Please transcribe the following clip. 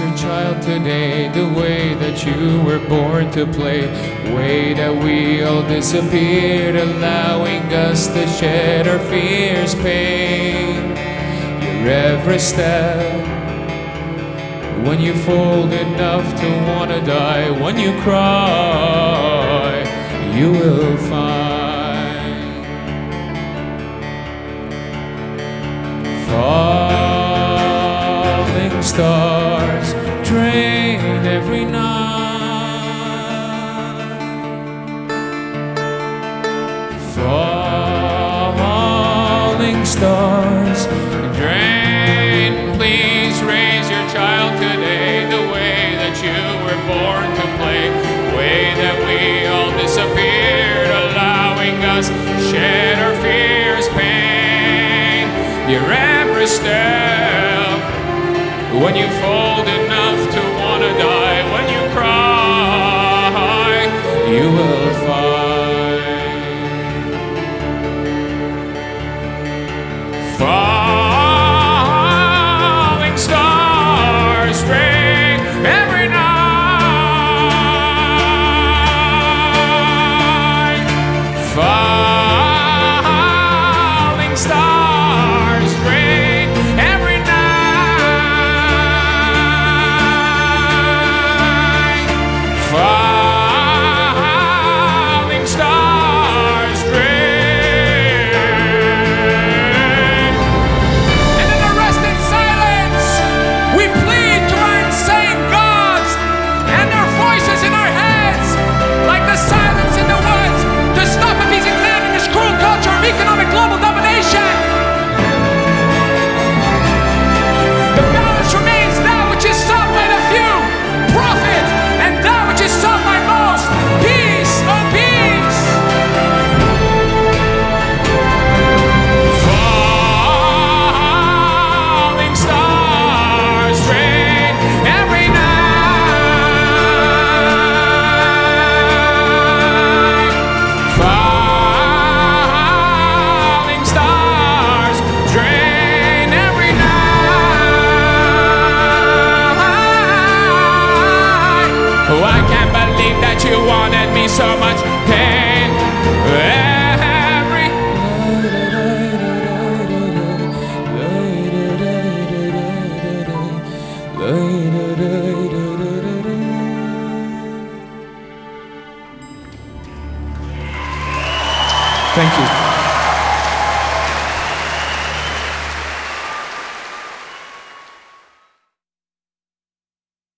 your child today the way that you were born to play. Way that we all disappeared, allowing us to shed our fears, pain. Your every step. When you fold enough to wanna die, when you cry, you will find. Falling stars drain every night. Falling stars drain. Please raise your child today the way that you were born to play. The way that we all disappeared, allowing us shed our fears, pain. Your every step. When you fold enough to wanna die, when you cry, you will me so much pain. Every